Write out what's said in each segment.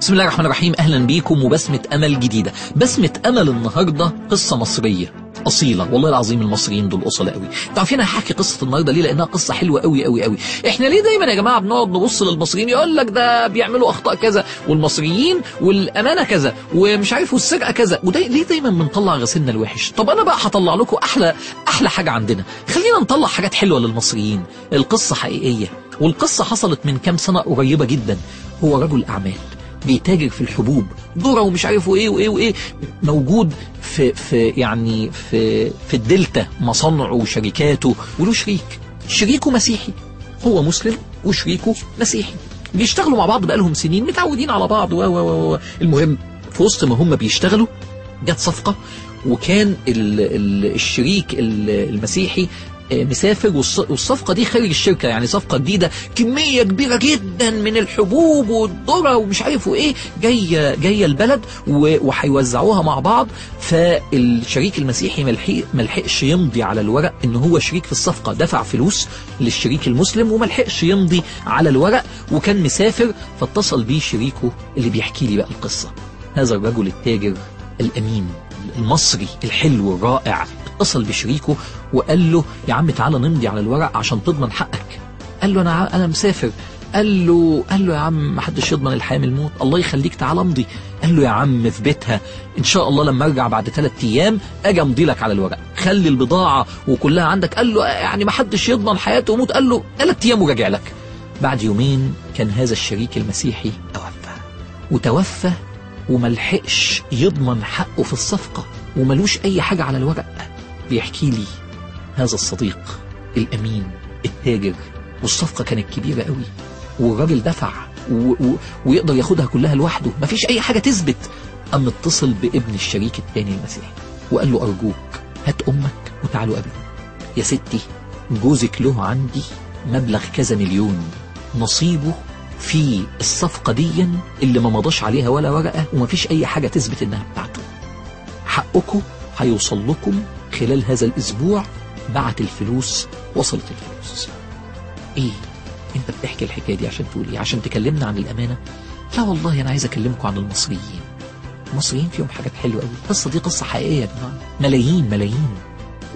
بسم الله الرحمن الرحيم. أهلا بيكم وبسمة أمل جديدة. بسمة أمل النهاردة قصة مصرية. أصيلة. والله العظيم المصريين دول أصلاء قوي تعرفين أنا هحكي قصة النهاردة ليه؟ لأنها قصة حلوة قوي قوي قوي إحنا ليه دايما يا جماعة بنقعد نبص للمصريين؟ يقول لك ده بيعملوا أخطاء كذا والمصريين والأمانة كذا ومش عارف والسرقة كذا. وده ليه دايما بنطلع غسيلنا الوحش؟ طب أنا بقى هطلع لكم أحلى أحلى حاجة عندنا. خلينا نطلع حاجات حلوة للمصريين. القصة حقيقية. والقصة حصلت من كام سنة قريبة جدا. هو رجل أعمال. بيتاجر في الحبوب. ذرة ومش عارف إيه وإيه وإيه. موجود في في يعني في في الدلتا مصانعه وشركاته. وله شريك. شريكه مسيحي. هو مسلم وشريكه مسيحي. بيشتغلوا مع بعض بقالهم سنين. متعودين على بعض. و و و. المهم في وسط ما هم بيشتغلوا جت صفقة وكان ال ال الشريك ال المسيحي مسافر والصفقة دي خارج الشركة يعني صفقة جديدة كمية كبيرة جدا من الحبوب والذرة ومش عارف إيه جاية جاية البلد وهيوزعوها مع بعض. فالشريك المسيحي ملحق ملحقش يمضي على الورق إن هو شريك في الصفقة دفع فلوس للشريك المسلم وملحقش يمضي على الورق وكان مسافر فاتصل بيه شريكه اللي بيحكي لي بقى القصة. هذا الرجل التاجر الأمين المصري الحلو الرائع اتصل بشريكه وقال له يا عم تعالى نمضي على الورق عشان تضمن حقك. قال له أنا أنا مسافر. قال له قال له يا عم ما حدش يضمن الحياة من الموت الله يخليك تعالى امضي. قال له يا عم في بيتها إن شاء الله لما أرجع بعد ثلاث أيام أجي أمضي لك على الورق خلي البضاعة وكلها عندك. قال له يعني ما حدش يضمن حياته وموت. قال له ثلاث أيام وراجع لك. بعد يومين كان هذا الشريك المسيحي توفى وتوفى وملحقش يضمن حقه في الصفقة وملوش أي حاجة على الورق بيحكي لي هذا الصديق الأمين التاجر والصفقة كانت كبيرة قوي والراجل دفع و... و... ويقدر ياخدها كلها لوحده. مفيش أي حاجة تثبت. أم اتصل بابن الشريك التاني المسيحي وقال له أرجوك هات أمك وتعالوا قبل يا ستي جوزك له عندي مبلغ كذا مليون نصيبه في الصفقة دي اللي ما مضاش عليها ولا ورقة ومفيش أي حاجة تثبت إنها بتاعته حقكم هيوصل لكم خلال هذا الأسبوع بعت الفلوس وصلت الفلوس. إيه أنت بتحكي الحكاية دي عشان تقول إيه؟ عشان تكلمنا عن الأمانة؟ لا والله أنا عايز أكلمكم عن المصريين. المصريين فيهم حاجات حلوة قوي القصة دي قصة حقيقية يا جماعة. ملايين ملايين.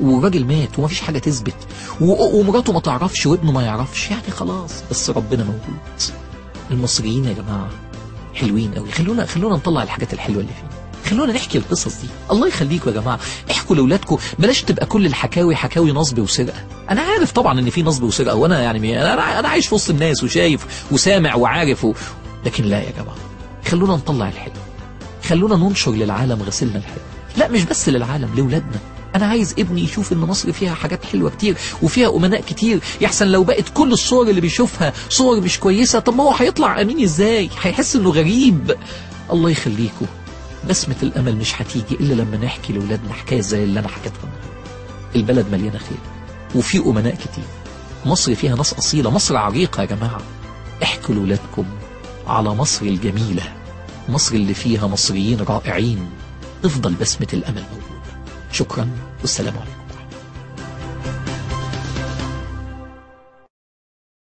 والراجل مات ومفيش حاجة تثبت. ومراته ما تعرفش وابنه ما يعرفش. يعني خلاص بس ربنا موجود. المصريين يا جماعة حلوين قوي خلونا خلونا نطلع الحاجات الحلوة اللي فينا خلونا نحكي القصص دي. الله يخليكم يا جماعة. احكوا لأولادكم. بلاش تبقى كل الحكاوي حكاوي نصب وسرقة. أنا عارف طبعا إن في نصب وسرقة. وأنا يعني أنا عايش في وسط الناس وشايف وسامع وعارف و... لكن لا يا جماعة. خلونا نطلع الحلو. خلونا ننشر للعالم غسلنا الحلو. لا مش بس للعالم لأولادنا. أنا عايز ابني يشوف إن مصر فيها حاجات حلوة كتير وفيها أمناء كتير. يحسن لو بقت كل الصور اللي بيشوفها صور مش كويسة طب ما هو هيطلع أمين إزاي؟ هيحس إنه غريب. الله يخليكم. بسمة الأمل مش هتيجي إلا لما نحكي لأولادنا حكاية زي اللي أنا حكيتها البلد مليانة خير وفي أمناء كتير. مصر فيها ناس أصيلة مصر عريقة يا جماعة. احكوا لأولادكم على مصر الجميلة مصر اللي فيها مصريين رائعين. تفضل بسمة الأمل موجودة. شكرا. والسلام عليكم.